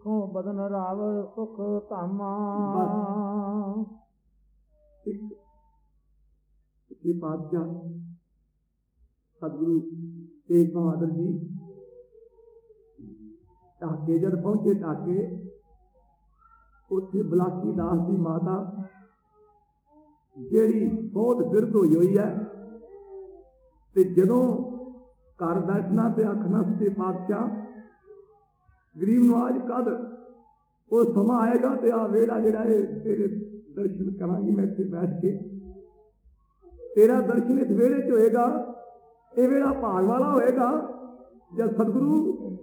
ਕੋ ਬਦਨ ਰਾਵ ਸੁਖ ਧਾਮਾ। ਇੱਕ ਇਹ ਬਾਦਸ਼ਾਹ ਸਤਿਗੁਰੂ ਤੇਗ ਬਹਾਦਰ ਜੀ ਢਾਕੇ ਜਦ ਪਹੁੰਚੇ ਢਾਕੇ, ਉੱਥੇ ਬਲਾਕੀ ਦਾਸ ਦੀ ਮਾਤਾ ਜਿਹੜੀ ਬਹੁਤ ਬਿਰਧ ਹੋਈ ਹੋਈ ਹੈ ਤੇ ਜਦੋਂ ਘਰ ਬੈਠਣਾ ਤੇ ਆਖਣਾ ਤੇ ਪਾਤਸ਼ਾਹ ਗਰੀਬ ਨਵਾਜ ਕਦ ਉਹ ਸਮਾਂ ਆਏਗਾ ਤੇ ਆ ਵੇਲਾ ਜਿਹੜਾ ਹੈ ਤੇਰੇ ਦਰਸ਼ਨ ਕਰਾਂਗੀ ਮੈਂ ਇੱਥੇ ਬੈਠ ਕੇ। ਤੇਰਾ ਦਰਸ਼ਨ ਇਸ ਵੇੜੇ 'ਚ ਹੋਏਗਾ, ਇਹ ਵੇਲਾ ਭਾਗ ਵਾਲਾ ਹੋਏਗਾ, ਜਦ ਸਤਿਗੁਰੂ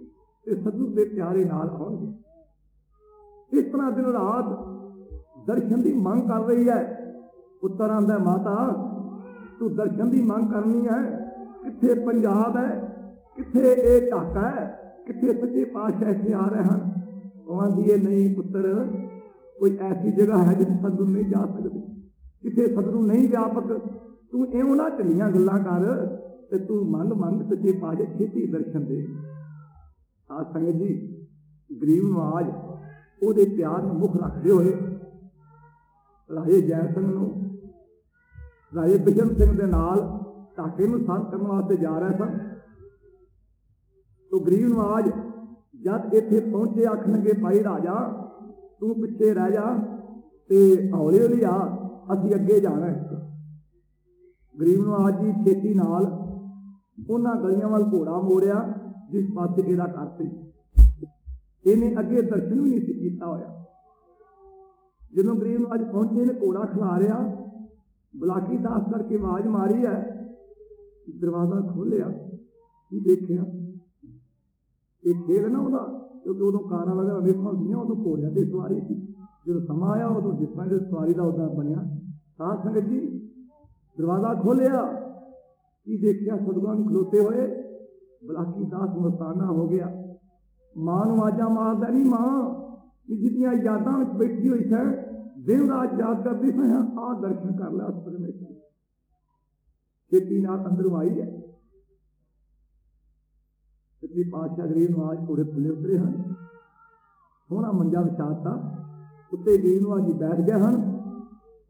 ਤੇ ਸਤਿਗੁਰੂ ਦੇ ਪਿਆਰੇ ਨਾਲ ਆਉਣਗੇ। ਇਸ ਤਰ੍ਹਾਂ ਦਿਨ ਰਾਤ ਦਰਸ਼ਨ ਦੀ ਮੰਗ ਕਰ ਰਹੀ ਹੈ। ਪੁੱਤਰ ਆਂਦਾ, ਮਾਤਾ, ਤੂੰ ਦਰਸ਼ਨ ਦੀ ਮੰਗ ਕਰਨੀ ਹੈ। ਕਿੱਥੇ ਪੰਜਾਬ ਹੈ? ਕਿੱਥੇ ਇਹ ਢਾਕਾ ਹੈ? ਕਿੱਥੇ ਸੱਚੇ ਪਾਤਸ਼ਾਹ ਇੱਥੇ ਆ ਰਹੇ ਹਨ? ਉਹ ਆਂਦੀ ਹੈ ਨਹੀਂ ਪੁੱਤਰ, ਕੋਈ ਐਸੀ ਜਗ੍ਹਾ ਹੈ ਜਿੱਥੇ ਸਤਿਗੁਰੂ ਨਹੀਂ ਜਾ ਸਕਦੇ? ਕਿੱਥੇ ਸਤਿਗੁਰੂ ਨਹੀਂ ਵਿਆਪਕ? ਤੂੰ ਇਉਂ ਨਾ ਢਿੱਲੀਆਂ ਗੱਲਾਂ ਕਰ ਤੇ ਤੂੰ ਮੰਨ ਮੰਨ ਸੱਚੇ ਪਾਤਸ਼ਾਹ ਛੇਤੀ ਦਰਸ਼ਨ ਦੇ। ਆ ਸੰਗਤ ਜੀ, ਗਰੀਬ ਨਵਾਜ ਉਹਦੇ ਪਿਆਰ ਨੂੰ ਮੁੱਖ ਰੱਖਦੇ ਹੋਏ ਰਾਜੇ ਜੈ ਸਿੰਘ ਨੂੰ, ਰਾਜੇ ਬਿਸ਼ਨ ਸਿੰਘ ਦੇ ਨਾਲ ਢਾਕੇ ਨੂੰ ਸਾਥ ਕਰਨ ਵਾਸਤੇ ਜਾ ਰਹੇ ਸਨ। ਤੋ ਗਰੀਬ ਨਵਾਜ, ਜਦ ਇੱਥੇ ਪਹੁੰਚੇ ਆਖਣਗੇ, ਭਾਈ ਰਾਜਾ, ਤੂੰ ਪਿੱਛੇ ਰਹਿ ਜਾ ਤੇ ਹੌਲੀ ਹੌਲੀ ਆ, ਅਸੀਂ ਅੱਗੇ ਜਾਣਾ ਗਰੀਬ ਨਵਾਜ ਜੀ ਛੇਤੀ ਨਾਲ ਉਹਨਾਂ ਗਲੀਆਂ ਵੱਲ ਘੋੜਾ ਮੋੜਿਆ, ਜਿਸ ਪਾਸੇ ਇਹਦਾ ਘਰ ਸੀ। ਇਹਨੇ ਅੱਗੇ ਦਰਸ਼ਨ ਵੀ ਨਹੀਂ ਕੀਤਾ ਹੋਇਆ। ਜਦੋਂ ਗਰੀਬ ਨਵਾਜ ਪਹੁੰਚੇ ਨੇ ਘੋੜਾ ਖਿਲਾਰਿਆ ਬਲਾਕੀ ਦਾਸ ਕਰਕੇ ਆਵਾਜ਼ ਮਾਰੀ ਹੈ। ਦਰਵਾਜ਼ਾ ਖੋਲਿਆ ਕੀ ਦੇਖਿਆ? ਇਹ ਖੇਲ ਨਾ ਉਹਦਾ, ਕਿਉਂਕਿ ਉਦੋਂ ਕਾਰਾਂ ਵਗੈਰਾ ਵੇਖਾਂ ਹੁੰਦੀਆਂ, ਉਦੋਂ ਘੋੜਿਆਂ ਤੇ ਸਵਾਰੀ ਸੀ। ਜਦੋਂ ਸਮਾਂ ਆਇਆ, ਉਦੋਂ ਜਿਸ ਤਰ੍ਹਾਂ ਦੀ ਸਵਾਰੀ ਦਾ ਉਹਦਾ ਬਣਿਆ। ਸਾਧ ਸੰਗਤ ਜੀ ਦਰਵਾਜ਼ਾ ਖੋਲਿਆ ਕੀ ਦੇਖਿਆ? ਸਤਿਗੁਰਾਂ ਨੂੰ ਖਲੋਤੇ ਹੋਏ, ਬਲਾਕੀ ਦਾਸ ਮਸਤਾਨਾ ਹੋ ਗਿਆ। ਮਾਂ ਨੂੰ ਆਜਾ ਮਾਰਦਾ ਨਹੀਂ ਮਾਂ, ਕਿ ਜਿੱਤੀਆਂ ਯਾਦਾਂ ਵਿੱਚ ਬੈਠੀ ਹੋਈ ਹੈ ਦਿਨ ਰਾਤ ਯਾਦ ਕਰਦੀ ਹੈ ਆਹ ਦਰਸ਼ਨ ਕਰ ਲਿਆ ਉਸ ਪਰਮੇਸ਼ਰ ਛੇਤੀ ਨਾਲ ਅੰਦਰ ਆਈ ਹੈ। ਸੱਚੀ ਪਾਤਸ਼ਾਹ ਗਰੀਬ ਨੂੰ ਆਜ ਕੋੜੇ ਥੱਲੇ ਉਤਰੇ ਹਨ। ਸੋਹਣਾ ਮੰਜਾ ਵਿਛਾਤਾ। ਉੱਤੇ ਗਰੀਬ ਨੂੰ ਆਜੀ ਬੈਠ ਗਏ ਹਨ।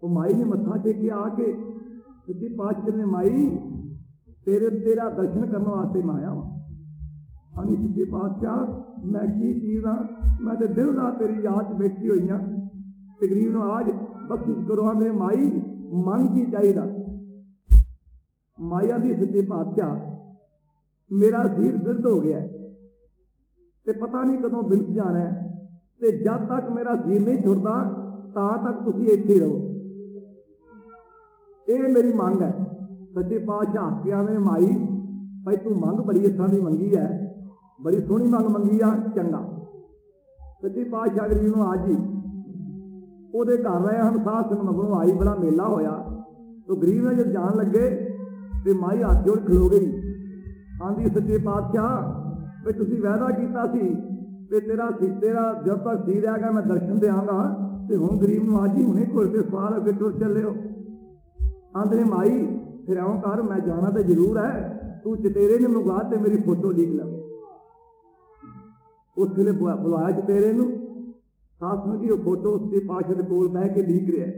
ਉਹ ਮਾਈ ਨੇ ਮੱਥਾ ਟੇਕਿਆ ਆ ਕੇ ਸੱਚੀ ਪਾਤਸ਼ਾਹ ਨੇ ਮਾਈ, ਤੇਰੇ, ਤੇਰਾ ਦਰਸ਼ਨ ਕਰਨ ਵਾਸਤੇ ਮੈਂ ਆਇਆ ਹਾਂ ਅਨੀ ਸੱਚੇ ਪਾਤਸ਼ਾਹ, ਮੈਂ ਕੀ ਚੀਜ਼ ਆ? ਮੈਂ ਤੇ ਦਿਲ ਦਾ ਤੇਰੀ ਯਾਦ 'ਚ ਬੈਠੀ ਹੋਈ ਆ। ਤਕਰੀਬ ਨੂੰ ਆਜ ਬਖਸ਼ਿਸ਼ ਕਰੋ ਆਂਦੇ ਮਾਈ, ਮਨ ਕੀ ਚਾਹੀਦਾ। ਮਾਇਆ ਦੀ ਸੱਚੇ ਪਾਤਸ਼ਾਹ ਮੇਰਾ ਸਿਰ ਦਰਦ ਹੋ ਗਿਆ ਤੇ ਪਤਾ ਨਹੀਂ ਕਦੋਂ ਬਿਲਕ ਜਾਣਾ ਤੇ ਜਦ ਤੱਕ ਮੇਰਾ ਸਿਰ ਨਹੀਂ ਛੁੱਟਦਾ, ਤਾਂ ਤੱਕ ਤੁਸੀਂ ਇੱਥੇ ਰਹੋ। ਇਹ ਮੇਰੀ ਮੰਗ ਹੈ। ਸੱਚੇ ਪਾਤਸ਼ਾਹ ਆਖਿਆ ਨੇ ਮਾਈ, ਭਾਈ ਤੂੰ ਮੰਗ ਬੜੀ ਇਸਾਂ ਦੀ ਮੰਗੀ ਹੈ। ਬੜੀ ਸੋਹਣੀ ਮੰਗ ਮੰਗੀ ਆ, ਚੰਗਾ। ਸੱਚੇ ਪਾਤਸ਼ਾਹ ਗਰੀਬ ਨੂੰ ਆਜੀ ਉਹਦੇ ਘਰ ਰਹੇ ਹਨ ਸਾਧ ਸੰਗ ਮਗਰੋਂ ਆਈ, ਬੜਾ ਮੇਲਾ ਹੋਇਆ। ਤੋ ਗਰੀਬ ਨੇ ਜਦ ਜਾਣ ਲੱਗੇ ਤੇ ਮਾਈ ਹੱਥ ਜੋੜ ਖਲੋ ਗਈ। ਆਂਦੀ, ਸੱਚੇ ਪਾਤਸ਼ਾਹ, ਵੀ ਤੁਸੀਂ ਵਾਅਦਾ ਕੀਤਾ ਸੀ ਤੇ ਤੇਰਾ ਸੀ ਤੇਰਾ ਜਦ ਤੱਕ ਸੀ ਰਹੇਗਾ ਮੈਂ ਦਰਸ਼ਨ ਦੇਵਾਂਗਾ ਤੇ ਹੁਣ ਗਰੀਬ ਨੂੰ ਆਜੀ ਹੁਣੇ ਕੋਲ ਤੇ ਸਵਾਲ ਅੱਗੇ ਟੁਰ ਚੱਲਿਓ। ਆਂਦੇ, ਮਾਈ, ਫਿਰ ਆਉਂ ਕਰ, ਮੈਂ ਜਾਣਾ ਤੇ ਜ਼ਰੂਰ ਹੈ। ਤੂੰ ਚਤੇਰੇ ਨੇ ਮੰਗਵਾ ਤੇ ਮੇਰੀ ਫੋਟੋ ਲਿਖ ਲੈ। ਉਸ ਵੇਲੇ ਬੁਲਾਇਆ ਚਤੇਰੇ ਨੂੰ। ਸਾਥ ਨੂੰ ਜੀ ਉਹ ਫੋਟੋ ਉਸਦੇ ਪਾਸ਼ਾ ਦੇ ਕੋਲ ਬਹਿ ਕੇ ਲਿਖ ਰਿਹਾ।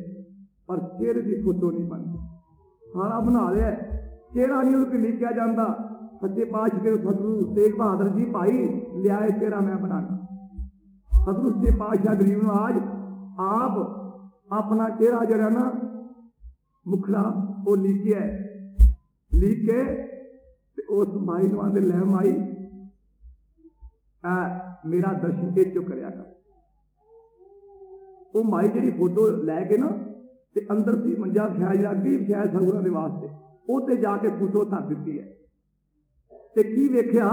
ਪਰ ਚਿਹਰੇ ਦੀ ਫੋਟੋ ਨਹੀਂ ਬਣਦੀ। ਸਾਰਾ ਬਣਾ ਲਿਆ। ਚਿਹਰਾ ਨਹੀਂ ਉਹਨੂੰ ਲਿਖਿਆ ਜਾਂਦਾ। ਸੱਚੇ ਪਾਤਸ਼ਾਹ ਦੇ ਸਤਿਗੁਰੂ ਤੇਗ ਬਹਾਦਰ ਜੀ ਭਾਈ ਲਿਆਏ ਚਿਹਰਾ ਮੈਂ ਬਣਾਣਾ ਸਤਿਗੁਰੂ ਸੱਚੇ ਪਾਤਸ਼ਾਹ ਗਰੀਬ ਨੂੰ ਆਜ ਆਪ ਆਪਣਾ ਚਿਹਰਾ ਜਿਹੜਾ ਨਾ ਮੁਖੜਾ ਉਹ ਲਿਖਿਆ ਲਿਖ ਕੇ ਤੇ ਉਸ ਮਾਈ ਨੂੰ ਆਂਦੇ ਲੈ ਮਾਈ ਆ ਮੇਰਾ ਦਰਸ਼ਨ ਇਹ ਚੁੱਕ ਕਰਿਆ ਕਰ। ਉਹ ਮਾਈ ਜਿਹੜੀ ਫੋਟੋ ਲੈ ਕੇ ਨਾ ਤੇ ਅੰਦਰ ਸੀ ਮੰਜਾ ਵਿਛਾਇਆ ਜਿਹੜਾ ਅੱਗੇ ਵਿਛਾਇਆ ਸੰਗੁਰਾਂ ਦੇ ਵਾਸਤੇ, ਉਹ ਤੇ ਜਾ ਕੇ ਫੋਟੋ ਧਰ ਦਿੱਤੀ ਹੈ। ਤੇ ਕੀ ਵੇਖਿਆ?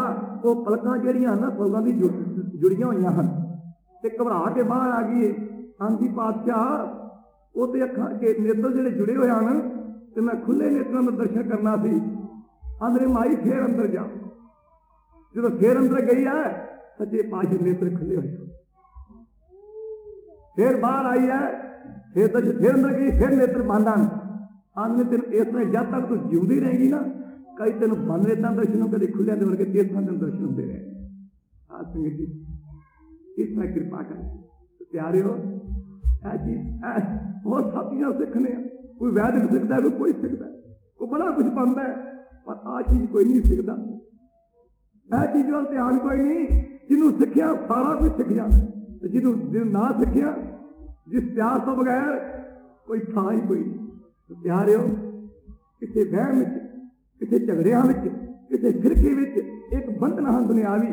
ਉਹ ਪਲਕਾਂ ਜਿਹੜੀਆਂ ਨਾ ਪਲਕਾਂ ਦੀ ਜੁੜੀਆਂ ਹੋਈਆਂ ਹਨ। ਤੇ ਘਬਰਾ ਕੇ ਬਾਹਰ ਆ ਗਈ ਆਂਦੀ ਪਾਤਸ਼ਾਹ, ਉਹ ਤੇ ਅੱਖਾਂ ਕੇ ਨੇਤਰ ਜਿਹੜੇ ਜੁੜੇ ਹੋਏ ਹਨ, ਤੇ ਮੈਂ ਖੁੱਲੇ ਨੇਤਰਾਂ ਦਾ ਦਰਸ਼ਨ ਕਰਨਾ ਸੀ। ਆਂਦਰੇ ਮਾਈ, ਫੇਰ ਅੰਦਰ ਜਾ। ਜਦੋਂ ਫੇਰ ਅੰਦਰ ਗਈ ਹੈ ਸੱਚੇ ਪਾਤਸ਼ਾਹ ਨੇਤਰ ਖੁੱਲੇ ਹੋਏ ਫੇਰ ਬਾਹਰ ਆਈ ਹੈ ਫੇਰ ਤਾਂ ਫੇਰ ਅੰਦਰ ਗਈ, ਫੇਰ ਨੇਤਰ ਬੰਦ ਹਨ। ਆਂਦੇ ਤੈਨੂੰ ਇਸ ਤਰ੍ਹਾਂ ਜਦ ਤੱਕ ਤੂੰ ਜਿਉਂਦੀ ਰਹੇਗੀ ਨਾ ਕਈ ਤੈਨੂੰ ਬੰਦ ਨੇਤਾਂ ਦਰਸ਼ਨ ਨੂੰ, ਕਦੇ ਖੁੱਲਿਆਂ ਦੇ ਵਰਗੇ ਤੇਸਾਂ ਦੇ ਦਰਸ਼ਨ ਹੁੰਦੇ ਰਹੇ। ਆ ਸੰਗਤ ਜੀ ਇਸ ਤਰ੍ਹਾਂ ਕਿਰਪਾ ਕਰ? ਪਿਆਰਿਓ, ਇਹ ਜੀ ਬਹੁਤ ਸਾਥੀਆਂ ਸਿੱਖਣੇ ਆ ਕੋਈ ਵੈਦਿਕ ਸਿੱਖਦਾ, ਕੋਈ ਕੋਈ ਸਿੱਖਦਾ। ਕੋਈ ਬੜਾ ਕੁਝ ਪਾਉਂਦਾ ਪਰ ਆ ਚੀਜ਼ ਕੋਈ ਨਹੀਂ ਸਿੱਖਦਾ। ਇਹ ਚੀਜ਼ ਵੱਲ ਧਿਆਨ ਕੋਈ ਨਹੀਂ, ਜਿਹਨੂੰ ਸਿੱਖਿਆ ਸਾਰਾ ਕੁਝ ਸਿੱਖ ਜਾਂਦਾ ਤੇ ਜਿਹਨੂੰ ਜਿਹਨੂੰ ਨਾ ਸਿੱਖਿਆ, ਜਿਸ ਪਿਆਰ ਤੋਂ ਬਗੈਰ ਕੋਈ ਥਾਂ ਹੀ ਕੋਈ ਨਹੀਂ। ਤੇ ਪਿਆਰਿਓ, ਕਿਸੇ ਵਹਿਮ ਵਿੱਚ ਕਿਸੇ ਝਗੜਿਆਂ ਵਿੱਚ ਕਿਸੇ ਫਿਰਕੇ ਵਿੱਚ ਇੱਕ ਬੰਧਨ ਹਨ ਦੁਨਿਆਵੀ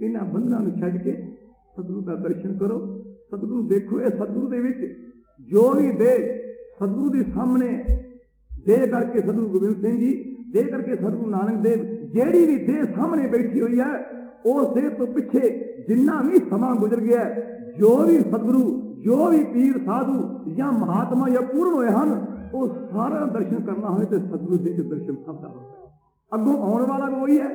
ਇਹਨਾਂ ਬੰਧਨਾਂ ਨੂੰ ਛੱਡ ਕੇ ਸਤਿਗੁਰੂ ਦਾ ਦਰਸ਼ਨ ਕਰੋ। ਸਤਿਗੁਰੂ ਦੇਖੋ, ਇਹ ਸਤਿਗੁਰੂ ਦੇ ਵਿੱਚ ਜੋ ਵੀ ਦੇ, ਸਤਿਗੁਰੂ ਦੇ ਸਾਹਮਣੇ ਦੇ ਕਰਕੇ ਸਤਿਗੁਰੂ ਗੋਬਿੰਦ ਸਿੰਘ ਜੀ, ਦੇ ਕਰਕੇ ਸਤਿਗੁਰੂ ਨਾਨਕ ਦੇਵ ਜਿਹੜੀ ਵੀ ਦੇ ਸਾਹਮਣੇ ਬੈਠੀ ਹੋਈ ਹੈ ਉਸ ਦੇ ਤੋਂ ਪਿੱਛੇ ਜਿੰਨਾ ਵੀ ਸਮਾਂ ਗੁਜ਼ਰ ਗਿਆ ਜੋ ਵੀ ਸਤਿਗੁਰੂ, ਜੋ ਵੀ ਪੀਰ, ਸਾਧੂ ਜਾਂ ਮਹਾਤਮਾ ਜਾਂ ਪੂਰਨ ਹੋਏ ਹਨ ਉਹ ਸਾਰਾ ਦਰਸ਼ਨ ਕਰਨਾ ਹੋਵੇ ਤੇ ਸਤਿਗੁਰੂ ਦੇ ਦਰਸ਼ਨ ਸਭ ਦਾ ਹੁੰਦਾ ਹੈ। ਅੱਗੋਂ ਆਉਣ ਵਾਲਾ ਵੀ ਉਹੀ ਹੈ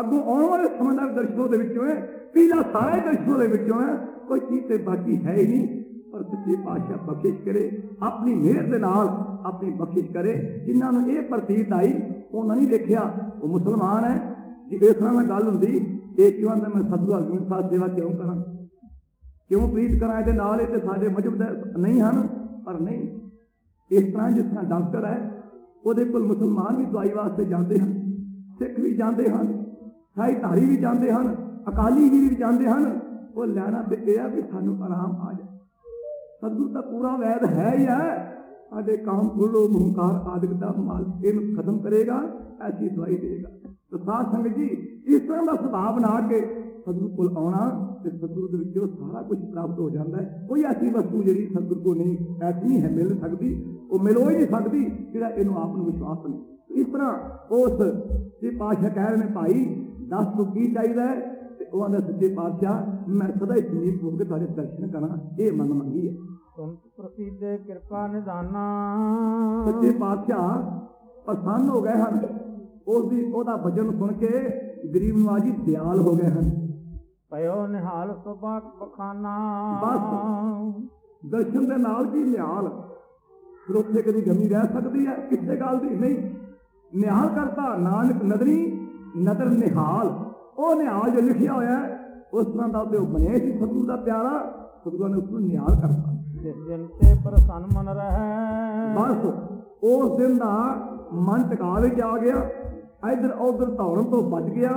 ਅੱਗੋਂ ਆਉਣ ਵਾਲੇ ਸਮੇਂ ਦਾ ਵੀ ਦਰਸ਼ਨੋਂ ਦੇ ਵਿੱਚੋਂ ਹੈ ਪਹਿਲਾ ਸਾਰਾ ਹੀ ਦਰਸ਼ਨੋਂ ਦੇ ਵਿੱਚੋਂ ਹੈ ਕੋਈ ਚੀਜ਼ ਤੇ ਬਾਕੀ ਹੈ ਹੀ ਨਹੀਂ ਪਰ ਸੱਚੇ ਪਾਤਸ਼ਾਹ ਬਖਸ਼ਿਸ਼ ਕਰੇ ਆਪਣੀ ਮਿਹਰ ਦੇ ਨਾਲ ਆਪਣੀ ਬਖਸ਼ਿਸ਼ ਕਰੇ ਜਿਨ੍ਹਾਂ ਨੂੰ ਇਹ ਪ੍ਰਤੀਤ ਆਈ ਉਹਨਾਂ ਨਹੀਂ ਦੇਖਿਆ ਉਹ ਮੁਸਲਮਾਨ ਹੈ ਜੇ ਇਸ ਤਰ੍ਹਾਂ ਨਾਲ ਗੱਲ ਹੁੰਦੀ ਇਹ ਕਿਉਂ ਆਂਦਾ ਮੈਂ ਸਤਿਗੁਰੂ ਹਰਗੋਬਿੰਦ ਸਾਹਿਬ ਸੇਵਾ ਕਿਉਂ ਕਰਾਂ ਕਿਉਂ ਪ੍ਰੀਤ ਕਰਾਂ ਇਹਦੇ ਨਾਲ ਇਹ ਤੇ ਸਾਡੇ ਮਜਬ ਦਾ ਨਹੀਂ ਹਨ ਪਰ ਨਹੀਂ ਇਸ ਤਰ੍ਹਾਂ ਜਿਸ ਤਰ੍ਹਾਂ ਡਾਕਟਰ ਹੈ, ਉਹਦੇ ਕੋਲ ਮੁਸਲਮਾਨ ਵੀ ਦਵਾਈ ਵਾਸਤੇ ਜਾਂਦੇ ਹਨ, ਸਿੱਖ ਵੀ ਜਾਂਦੇ ਹਨ ਸਾਈ ਧਾਰੀ ਵੀ ਜਾਂਦੇ ਹਨ, ਅਕਾਲੀ ਜੀ ਵੀ ਜਾਂਦੇ ਹਨ, ਉਹ ਲੈਣਾ ਇਹ ਆ ਵੀ ਸਾਨੂੰ ਆਰਾਮ ਆ ਜਾਏ। ਸਤਿਗੁਰੂ ਦਾ ਪੂਰਾ ਵੈਦ ਹੈ ਹੀ ਹੈ। ਸਾਡੇ ਕਾਮ ਖੁੱਲੋ ਮੁਹੰਕਾਰ ਆਦਿਕ ਦਾ ਮਾਲ ਇਹਨੂੰ ਖਤਮ ਕਰੇਗਾ, ਐਸੀ ਦਵਾਈ ਦੇਗਾ। ਤੇ ਸਾਧ ਸੰਗਤ ਜੀ, ਇਸ ਤਰ੍ਹਾਂ ਦਾ ਸੁਭਾਅ ਬਣਾ ਕੇ ਸਤਿਗੁਰੂ ਕੋਲ ਆਉਣਾ ਤੇ ਸਤਿਗੁਰੂ ਦੇ ਵਿੱਚੋਂ ਸਾਰਾ ਕੁਝ ਪ੍ਰਾਪਤ ਹੋ ਜਾਂਦਾ ਹੈ। ਕੋਈ ਐਸੀ ਵਸਤੂ ਜਿਹੜੀ ਸਤਿਗੁਰੂ ਕੋਲ ਨਹੀਂ ਐਸੀ ਹੈ ਮਿਲ ਸਕਦੀ। ਉਹ ਮਿਲ ਹੋ ਨਹੀਂ ਸਕਦੀ ਜਿਹੜਾ ਇਹਨੂੰ ਆਪ ਨੂੰ ਵਿਸ਼ਵਾਸ ਨਹੀਂ। ਇਸ ਤਰ੍ਹਾਂ ਉਸ ਜੇ ਪਾਸ਼ਾ ਕਹਿ ਰਹੇ ਨੇ ਭਾਈ ਦੱਸ ਤੂੰ ਕੀ ਚਾਹੀਦਾ ਹੈ? ਤੇ ਉਹ ਆਂਦਾ ਸੱਚੇ ਪਾਤਸ਼ਾਹ ਮੈਂ ਸਦਾ ਹੀ ਸਮੀਪ ਹੋ ਕੇ ਤੁਹਾਡੇ ਦਰਸ਼ਨ ਕਰਾਂ। ਇਹ ਮੰਗ ਮੰਗੀ ਹੈ। ਤੁਮਤ ਪ੍ਰਸੀਦੇ ਕਿਰਪਾ ਨਿਧਾਨਾ। ਸੱਚੇ ਪਾਤਸ਼ਾਹ ਪ੍ਰਸੰਨ ਹੋ ਗਏ ਹਨ। ਉਸ ਦੀ ਉਹਦਾ ਭਜਨ ਸੁਣ ਕੇ ਗਰੀਬ ਨਵਾਜੀ ਦਿਆਲ ਹੋ ਗਏ ਹਨ। ਭਇਓ ਨਿਹਾਲ ਸੁਭਾ ਪਖਾਨਾ ਦਰਸ਼ਨ ਦੇ ਨਾਲ ਕੀ ਨਿਹਾਲ? ਫਿਰ ਉੱਥੇ ਕਦੀ ਗਮੀ ਰਹਿ ਸਕਦੀ ਹੈ? ਕਿਸੇ ਗੱਲ ਦੀ ਨਹੀਂ। ਨਿਹਾਲ ਕਰਤਾ ਨਾਨਕ ਨਦਰੀ ਨਦਰ ਨਿਹਾਲ। ਉਹ ਨਿਹਾਲ ਜੋ ਲਿਖਿਆ ਹੋਇਆ ਉਸ ਤਰ੍ਹਾਂ ਦਾ ਤੇ ਉਹ ਬਣਿਆ ਸੀ ਸਤਿਗੁਰੂ ਦਾ ਪਿਆਰਾ ਸਤਿਗੁਰੂ ਨੇ ਉਸ ਨੂੰ ਨਿਹਾਲ ਕਰਤਾ। ਜਿਸ ਦਿਨ ਤੇ ਪ੍ਰਸੰਨ ਮਨ ਰਹੈ। ਬਸ। ਉਸ ਦਿਨ ਦਾ ਮਨ ਟਿਕਾ ਵਿੱਚ ਆ ਗਿਆ। ਇਧਰ ਉਧਰ ਧੌਣ ਤੋਂ ਬਚ ਗਿਆ।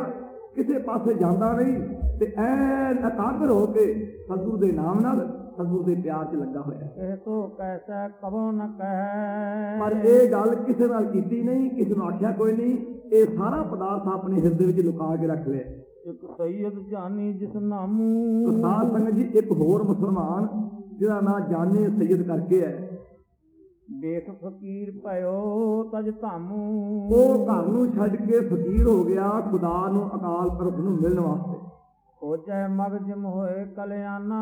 ਕਿਸੇ ਪਾਸੇ ਜਾਂਦਾ ਨਹੀਂ ਤੇ ਐ ਇਕਾਗਰ ਹੋ ਕੇ ਸਤਿਗੁਰੂ ਦੇ ਨਾਮ ਨਾਲ ਸਤਿਗੁਰੂ ਦੇ ਪਿਆਰ 'ਚ ਲੱਗਾ ਹੋਇਆ ਹੈ। ਇਹ ਤੋ ਕੈਸਾ ਕਬੋ ਨ ਕਹਿ। ਪਰ ਇਹ ਗੱਲ ਕਿਸੇ ਨਾਲ ਕੀਤੀ ਨਹੀਂ ਕਿਸੇ ਨੂੰ ਆਖਿਆ ਕੋਈ ਨਹੀਂ ਇਹ ਸਾਰਾ ਪਦਾਰਥ ਆਪਣੇ ਹਿਰਦੇ ਵਿੱਚ ਲੁਕਾ ਕੇ ਰੱਖ ਲਿਆ ਇੱਕ ਸੈਯਦ ਜਾਨੀ ਜਿਸ ਨਾਮੂ। ਸਾਧ ਸੰਗਤ ਜੀ ਇੱਕ ਹੋਰ ਮੁਸਲਮਾਨ ਜਿਹਦਾ ਨਾਂ ਜਾਨੇ ਸੈਦ ਕਰਕੇ ਹੈ। ਦੇਖ ਫਕੀਰ ਭਇਓ ਤਜ ਧਾਮੂ। ਉਹ ਘਰ ਨੂੰ ਛੱਡ ਕੇ ਫਕੀਰ ਹੋ ਗਿਆ ਖੁਦਾ ਨੂੰ ਅਕਾਲ ਪੁਰਖ ਨੂੰ ਮਿਲਣ ਵਾਸਤੇ। ਖੋਜੈ ਮਗਜਮ ਹੋਏ ਕਲਿਆਣਾ।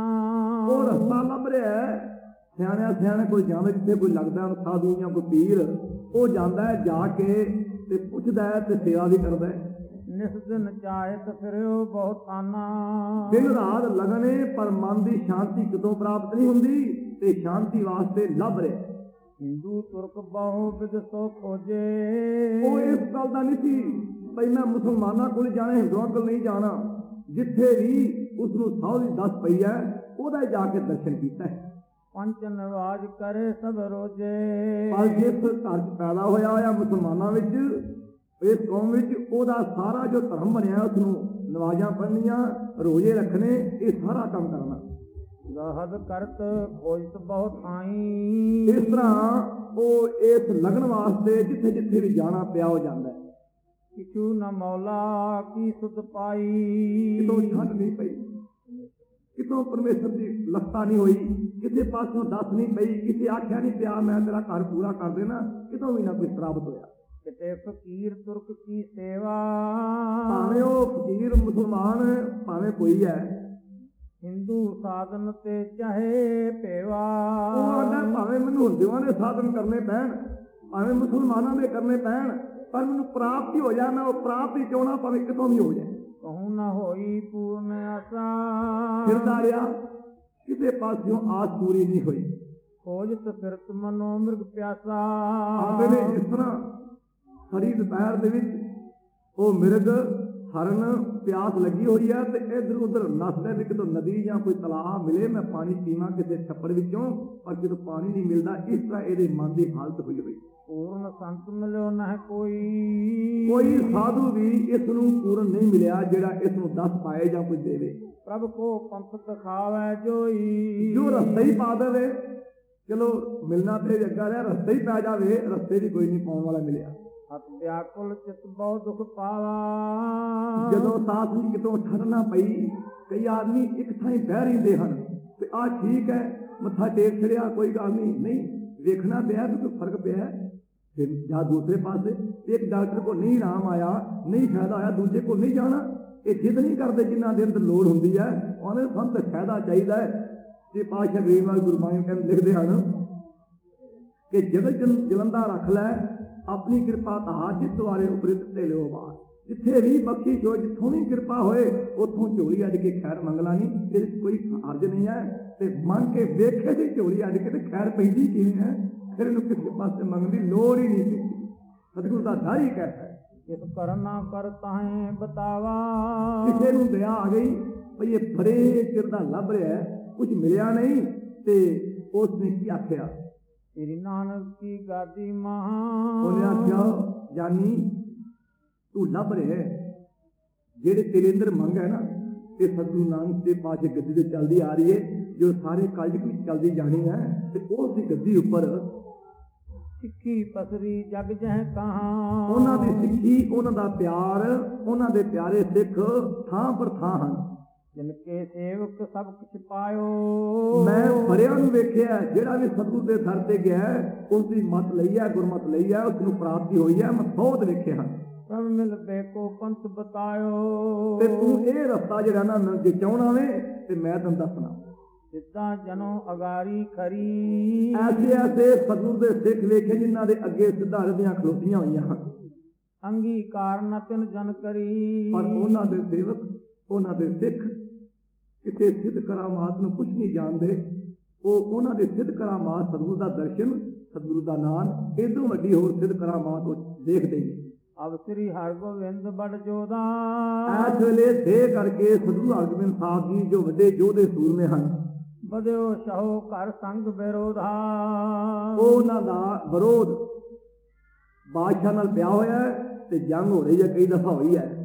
ਉਹ ਰਸਤਾ ਲੱਭ ਰਿਹਾ ਸਿਆਣਿਆ ਸਿਆਣੇ ਕੋਈ ਜਾਂਦਾ ਜਿੱਥੇ ਕੋਈ ਲੱਗਦਾ ਉਹਨੂੰ ਸਾਧੂ ਜਾਂ ਕੋਈ ਪੀਰ ਉਹ ਜਾਂਦਾ ਹੈ ਜਾ ਕੇ ਤੇ ਪੁੱਛਦਾ ਹੈ ਤੇ ਸੇਵਾ ਵੀ ਕਰਦਾ ਹੈ। ਨਿਸ ਦਿਨ ਚਾਹਤ ਫਿਰਿਓ ਬਹੁਤ ਆਨਾ ਦਿਨ ਰਾਤ ਲਗਨੇ ਪਰ ਮਨ ਦੀ ਸ਼ਾਂਤੀ ਕਿਤੋਂ ਪ੍ਰਾਪਤ ਨਹੀਂ ਹੁੰਦੀ ਤੇ ਸ਼ਾਂਤੀ ਵਾਸਤੇ ਲੱਭ ਰਿਹਾ ਹਿੰਦੂ ਤੁਰਕ ਬਹੁ ਵਿਦ ਸੋ ਖੋਜੇ। ਉਹ ਇਸ ਗੱਲ ਦਾ ਨਹੀਂ ਸੀ ਭਈ ਮੈਂ ਮੁਸਲਮਾਨਾਂ ਕੋਲ ਜਾਣਾ ਹਿੰਦੂਆਂ ਕੋਲ ਨਹੀਂ ਜਾਣਾ। ਜਿੱਥੇ ਵੀ ਉਸ ਨੂੰ ਸੌ ਦੀ ਦੱਸ ਪਈ ਹੈ ਉਹਦਾ ਜਾ ਕੇ ਦਰਸ਼ਨ ਕੀਤਾ ਹੈ। ਪੰਚ ਨਿਵਾਜ ਕਰੇ ਸਭ ਰੋਜੇ। ਪਰ ਜਿਸ ਘਰ ਪੈਦਾ ਹੋਇਆ ਹੋਇਆ ਮੁਸਲਮਾਨਾਂ ਵਿੱਚ ਇਸ ਕੌਮ ਵਿੱਚ ਉਹਦਾ ਸਾਰਾ ਜੋ ਧਰਮ ਬਣਿਆ ਉਸ ਨੂੰ ਨਵਾਜ਼ਾਂ ਪੜ੍ਹਨੀਆਂ ਰੋਜ਼ੇ ਰੱਖਣੇ ਇਹ ਸਾਰਾ ਕੰਮ ਕਰਨਾ। ਗਹਦ ਕਰਤ ਖੋਜਤ ਬਹੁਤ ਥਾਈ। ਇਸ ਤਰ੍ਹਾਂ ਉਹ ਇਸ ਲਗਨ ਵਾਸਤੇ ਜਿੱਥੇ ਜਿੱਥੇ ਵੀ ਜਾਣਾ ਪਿਆ ਹੋ ਜਾਂਦਾ ਹੈ। ਕਿਛੂ ਨ ਮੌਲਾ ਕੀ ਸੁਧ ਪਾਈ। ਕਿਤੋਂ ਛੱਡ ਨਹੀਂ ਪਈ। ਕਿਤੋਂ ਪਰਮੇਸ਼ਰ ਦੀ ਲਖਤਾ ਨਹੀਂ ਹੋਈ। ਕਿਸੇ ਪਾਸੋਂ ਦੱਸ ਨਹੀਂ ਪਈ। ਕਿਸੇ ਆਖਿਆ ਨਹੀਂ ਪਿਆ ਮੈਂ ਤੇਰਾ ਘਰ ਪੂਰਾ ਕਰ ਦੇਣਾ। ਕਿਤੋਂ ਵੀ ਨਾ ਕੁਝ ਪ੍ਰਾਪਤ ਹੋਇਆ। ਕਿਤੇ ਫਕੀਰ ਤੁਰਕ ਕੀ ਸੇਵਾ। ਭਾਵੇਂ ਉਹ ਫਕੀਰ ਮੁਸਲਮਾਨ ਭਾਵੇਂ ਕੋਈ ਹੈ ਹਿੰਦੂ ਸਾਧਨ ਤੇ ਚਾਹੇ ਭੇਵਾ ਉਹ ਆਂਦਾ ਭਾਵੇਂ ਮੈਨੂੰ ਹਿੰਦੂਆਂ ਦੇ ਸਾਧਨ ਕਰਨੇ ਪੈਣ ਭਾਵੇਂ ਮੁਸਲਮਾਨਾਂ ਦੇ ਕਰਨੇ ਪੈਣ ਪਰ ਮੈਨੂੰ ਪ੍ਰਾਪਤੀ ਹੋ ਜਾ ਮੈਂ ਉਹ ਪ੍ਰਾਪਤੀ ਚਾਹਣਾ ਭਾਵੇਂ ਕਿਤੋਂ ਵੀ ਹੋ ਜਾਏ। ਕਹੂੰ ਨਾ ਹੋਈ ਪੂਰਨ ਆਸਾ। ਫਿਰਦਾ ਰਿਹਾ ਕਿਸੇ ਪਾਸਿਓਂ ਆਸ ਪੂਰੀ ਨਹੀਂ ਹੋਈ। ਖੋਜਤ ਫਿਰਤ ਮਨੋ ਮਿਰਗ ਪਿਆਸਾ। ਆਂਦੇ ਨੇ ਇਸ ਤਰ੍ਹਾਂ ਖੜੀ ਦੁਪਹਿਰ ਦੇ ਵਿੱਚ ਉਹ ਮਿਰਗ ਹਰਨ ਪਿਆਸ ਲੱਗੀ ਹੋਈ ਹੈ ਤੇ ਇਧਰ ਉਧਰ ਨਸਦੇ ਵੀ ਕਿਤੋਂ ਨਦੀ ਜਾਂ ਕੋਈ ਤਲਾਬ ਮਿਲੇ ਮੈਂ ਪਾਣੀ ਪੀਵਾਂ ਕਿਸੇ ਛੱਪੜ ਵਿੱਚੋਂ ਪਰ ਜਦੋਂ ਪਾਣੀ ਨਹੀਂ ਮਿਲਦਾ ਇਸ ਤਰ੍ਹਾਂ ਇਹਦੇ ਮਨ ਦੀ ਹਾਲਤ ਹੋਈ ਹੋਈ। ਪੂਰਨ ਸੰਤ ਮਿਲਿਓ ਨਹਿ ਕੋਈ। ਕੋਈ ਸਾਧੂ ਵੀ ਇਸ ਨੂੰ ਪੂਰਨ ਨਹੀਂ ਮਿਲਿਆ ਜਿਹੜਾ ਇਸ ਨੂੰ ਦੱਸ ਪਾਏ ਜਾਂ ਕੋਈ ਦੇਵੇ। ਪ੍ਰਭ ਕੋ ਪੰਥ ਦਿਖਾਵੇ ਜੋਈ। ਜੋ ਰਸਤਾ ਹੀ ਪਾ ਦੇਵੇ ਚਲੋ ਮਿਲਣਾ ਤੇ ਜੱਗਾ ਰਿਹਾ ਰਸਤਾ ਹੀ ਪੈ ਜਾਵੇ ਰਸਤੇ ਦੀ ਕੋਈ ਨਹੀਂ ਪਾਉਣ ਵਾਲਾ ਮਿਲਿਆ। ਹਤ ਵਿਆਕੁਲ ਚਿਤ ਬਹੁ ਦੁਖ ਪਾਵਾ। ਜਦੋਂ ਸਾਥ ਕਿਤੋਂ ਠਰਨਾ ਪਈ, ਕਈ ਆਦਮੀ ਇੱਕ ਥਾਂ ਹੀ ਬਹਿ ਰਹਿੰਦੇ ਹਨ ਤੇ ਆ ਠੀਕ ਹੈ, ਮੱਥਾ ਟੇਕ ਛੜਿਆ ਕੋਈ ਗੱਲ ਨਹੀਂ। ਨਹੀਂ, ਵੇਖਣਾ ਪਿਆ ਕਿ ਫ਼ਰਕ ਪਿਆ ਫਿਰ ਜਾਂ ਦੂਸਰੇ ਪਾਸੇ ਇੱਕ ਡਾਕਟਰ ਕੋ ਨਹੀਂ ਆਰਾਮ ਆਇਆ, ਨਹੀਂ ਫਾਇਦਾ ਆਇਆ ਦੂਜੇ ਕੋ ਨਹੀਂ ਜਾਣਾ। ਇਹ ਜਿੱਦ ਨਹੀਂ ਕਰਦੇ ਜਿਨ੍ਹਾਂ ਦੇ ਅੰਦਰ ਲੋੜ ਹੁੰਦੀ ਹੈ। ਉਹਨੇ ਸਾਨੂੰ ਤਾਂ ਫਾਇਦਾ ਚਾਹੀਦਾ ਹੈ। ਤੇ ਪਾਸ਼ਾ ਗਰੀਬਾਂ ਗੁਰਬਾਣੀ ਕਹਿੰਦੇ ਲਿਖਦੇ ਹਨ ਕਿ ਜਦ ਜਨ ਜਲੰਦਾ ਰੱਖ ਲੈ ਆਪਣੀ ਕਿਰਪਾ ਤਾਂ ਜਿਤ ਵਾਰੇ ਉਪਰਿਤ ਤੇ ਲਿਓ ਬਾਤ ਜਿੱਥੇ ਵੀ ਬਖਸ਼ਿਸ਼ ਹੋ ਜਿੱਥੋਂ ਵੀ ਕਿਰਪਾ ਹੋਏ ਉੱਥੋਂ ਝੋਲੀ ਅੱਡ ਕੇ ਖੈਰ ਮੰਗਲਾ ਨਹੀਂ ਇਹਦੇ 'ਚ ਕੋਈ ਹਰਜ ਨਹੀਂ ਹੈ ਤੇ ਮੰਗ ਕੇ ਵੇਖੇ ਤੇ ਝੋਲੀ ਅੱਡ ਕੇ ਤੇ ਖੈਰ ਪੈਂਦੀ ਕਿਵੇਂ ਹੈ ਫਿਰ ਇਹਨੂੰ ਕਿਸੇ ਪਾਸੇ ਮੰਗਣ ਦੀ ਲੋੜ ਹੀ ਨਹੀਂ ਪੈਂਦੀ ਸਤਿਗੁਰੂ ਦਾ ਦਾਰੀ ਕਹਿੰਦਾ ਇਸ ਕਰਨਾ ਕਰ ਤਾਹੇ ਬਤਾਵਾ। ਕਿਸੇ ਨੂੰ ਦਇਆ ਆ ਗਈ ਭਈ ਇਹ ਬੜੇ ਚਿਰ ਦਾ ਲੱਭ ਰਿਹਾ ਕੁਝ ਮਿਲਿਆ ਨਹੀਂ ਤੇ ਉਸ ਨੇ ਕੀ ਆਖਿਆ? ਤੇਰੀ ਨਾਨਕ ਕੀ ਗਾਦੀ ਮਾਂ। ਉਹਨੇ ਆਖਿਆ ਜਾਨੀ ਤੂੰ ਲੱਭ ਰਿਹਾ। ਜਿਹੜੇ ਤੇਰੇ ਅੰਦਰ ਮੰਗ ਹੈ ਨਾ ਇਹ ਸਤਿਗੁਰੂ ਨਾਨਕ ਦੇ ਪਾਸੇ ਗੱਦੀ ਤੇ ਚੱਲਦੀ ਆ ਰਹੀ ਹੈ ਜੋ ਸਾਰੇ ਕਾਲਜ ਵਿੱਚ ਚੱਲਦੀ ਜਾਣੀ ਹੈ ਤੇ ਉਸ ਦੀ ਗੱਦੀ ਉੱਪਰ ਸਿੱਖੀ ਪਸਰੀ ਜਗ ਜਹ ਕਹਾਂ। ਉਹਨਾਂ ਦੀ ਸਿੱਖੀ ਉਹਨਾਂ ਦਾ ਪਿਆਰ ਉਹਨਾਂ ਦੇ ਪਿਆਰੇ ਸਿੱਖ ਥਾਂ ਪਰ ਥਾਂ ਹਨ। ਜਿਨ ਕੇ ਸੇਵਕ ਸਭ ਕੁਛ ਪਾਇਓ। ਮੈਂ ਬਰਿਆਂ ਨੂੰ ਵੇਖਿਆ ਜਿਹੜਾ ਵੀ ਸਤਿਗੁਰੂ ਦੇ ਦਰ ਤੇ ਗਿਆ ਉਸ ਦੀ ਮਤ ਲਈ ਹੈ ਗੁਰਮਤ ਲਈ ਹੈ ਉਸ ਨੂੰ ਪ੍ਰਾਪਤੀ ਹੋਈ ਹੈ ਮੈਂ ਬਹੁਤ ਵੇਖੇ ਹਨ ਪ੍ਰਭ ਮਿਲ ਬੇਕੋ ਪੰਥ ਬਤਾਇਓ। ਤੇ ਤੂੰ ਇਹ ਰਸਤਾ ਜਿਹੜਾ ਨਾ ਜੇ ਚਾਹਣਾ ਵੇ ਤੇ ਮੈਂ ਤੈਨੂੰ ਦੱਸਣਾ। ਸਿੱਧਾ ਜਨੋ ਅਗਾਰੀ ਖਰੀ। ਐਸੇ ਐਸੇ ਸਤਿਗੁਰ ਦੇ ਸਿੱਖ ਵੇਖੇ ਜਿਨ੍ਹਾਂ ਦੇ ਅੱਗੇ ਸਿਧਾਰਥ ਦੀਆਂ ਖਲੋਤੀਆਂ ਹੋਈਆਂ। ਹਨ ਅੰਗੀਕਾਰ ਨ ਤਿਨ ਜਨ ਕਰੀ। ਪਰ ਉਹਨਾਂ ਦੇ ਸੇਵਕ ਉਹਨਾਂ ਦੇ ਸਿੱਖ ਕਿਸੇ ਸਿੱਧ ਕਰਾਮਾਤ ਨੂੰ ਕੁਝ ਨਹੀਂ ਜਾਣਦੇ। ਉਹ ਉਹਨਾਂ ਦੇ ਸਿੱਧ ਕਰਾਮਾਤ ਸਤਿਗੁਰ ਦਾ ਦਰਸ਼ਨ ਸਤਿਗੁਰੂ ਦਾ ਨਾਮ ਇਦੋਂ ਵੱਡੀ ਹੋਰ ਸਿੱਧ ਕਰਾਮਾਤ ਉਹ ਦੇਖਦੇ ਹੀ। ਨਹੀਂ। ਅਬ ਸ੍ਰੀ ਹਰਗੋਬਿੰਦ ਬੜ ਜੋਦਾ। ਇਸ ਵੇਲੇ ਦੇ ਕਰਕੇ ਸਤਿਗੁਰੂ ਹਰਗੋਬਿੰਦ ਸਾਹਿਬ ਜੀ ਜੋ ਵੱਡੇ ਯੋਧੇ ਸੂਰਮੇ ਹਨ। ਬਦਿਓ ਸਹੋ ਘਰ ਸੰਗ ਵਿਰੋਧਾ। ਉਹ ਉਹਨਾਂ ਦਾ ਵਿਰੋਧ ਬਾਦਸ਼ਾਹ ਨਾਲ ਪਿਆ ਹੋਇਆ ਤੇ ਜੰਗ ਹੋ ਰਹੀ ਹੈ ਕਈ ਦਫਾ ਹੋਈ ਹੈ।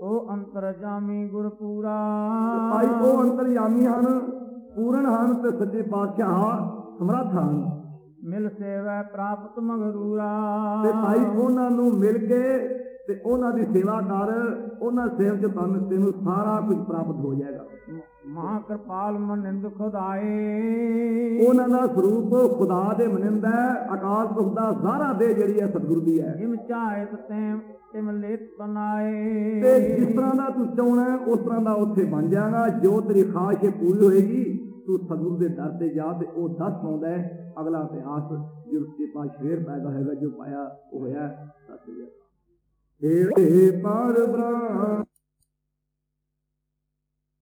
ਉਹ ਅੰਤਰਜਾਮੀ ਗੁਰਪੂਰਾ। ਭਾਈ ਉਹ ਅੰਤਰਯਾਮੀ ਹਨ ਪੂਰਨ ਹਨ ਤੇ ਸੱਚੇ ਪਾਤਸ਼ਾਹ ਸਮਰੱਥ ਹਨ। ਮਿਲ ਸੇਵੈ ਪ੍ਰਾਪਤ ਮਗਰੂਰਾ। ਤੇ ਭਾਈ ਉਹਨਾਂ ਨੂੰ ਮਿਲ ਕੇ ਤੇ ਉਹਨਾਂ ਦੀ ਸੇਵਾ ਕਰ ਉਹਨਾਂ ਸੇਵ ਚ ਤਨ ਤੈਨੂੰ ਸਾਰਾ ਕੁਝ ਪ੍ਰਾਪਤ ਹੋ ਜਾਏਗਾ। ਮਹਾ ਕਿਰਪਾਲ ਮਨਿੰਦ ਖੁਦਾਏ ਉਹਨਾਂ ਦਾ ਸਰੂਪ ਖੁਦਾ ਦੇ ਮਨਿੰਦ ਹੈ ਅਕਾਲ ਪੁਰਖ ਦਾ ਸਾਰਾ ਦੇ ਜਿਹੜੀ ਹੈ ਸਤਿਗੁਰੂ ਦੀ ਹੈ। ਜਿਮ ਚਾਹਤ ਤੈਮ ਤਿਮ ਲੇਤ ਬਨਾਏ ਤੇ ਜਿਸ ਤਰ੍ਹਾਂ ਦਾ ਤੂੰ ਚਾਹਣਾ ਉਸ ਤਰ੍ਹਾਂ ਦਾ ਉੱਥੇ ਬਣ ਜਾਏਗਾ। ਜੋ ਤੇਰੀ ਖਾਹਿਸ਼ ਹੈ ਪੂਰੀ ਹੋਏਗੀ ਤੂੰ ਸਤਿਗੁਰੂ ਦੇ ਦਰ ਤੇ ਜਾ ਤੇ ਉਹ ਦੱਸ ਪਾਉਂਦਾ ਹੈ। ਅਗਲਾ ਇਤਿਹਾਸ ਜੋ ਉਸਕੇ ਪਾਸ ਸ਼ੇਰ ਪੈਦਾ ਹੋਏਗਾ ਜੋ ਪਾਇਆ ਉਹ ਹੋਇਆ ਸਤਿਗੁਰੂ। Devar Brahma.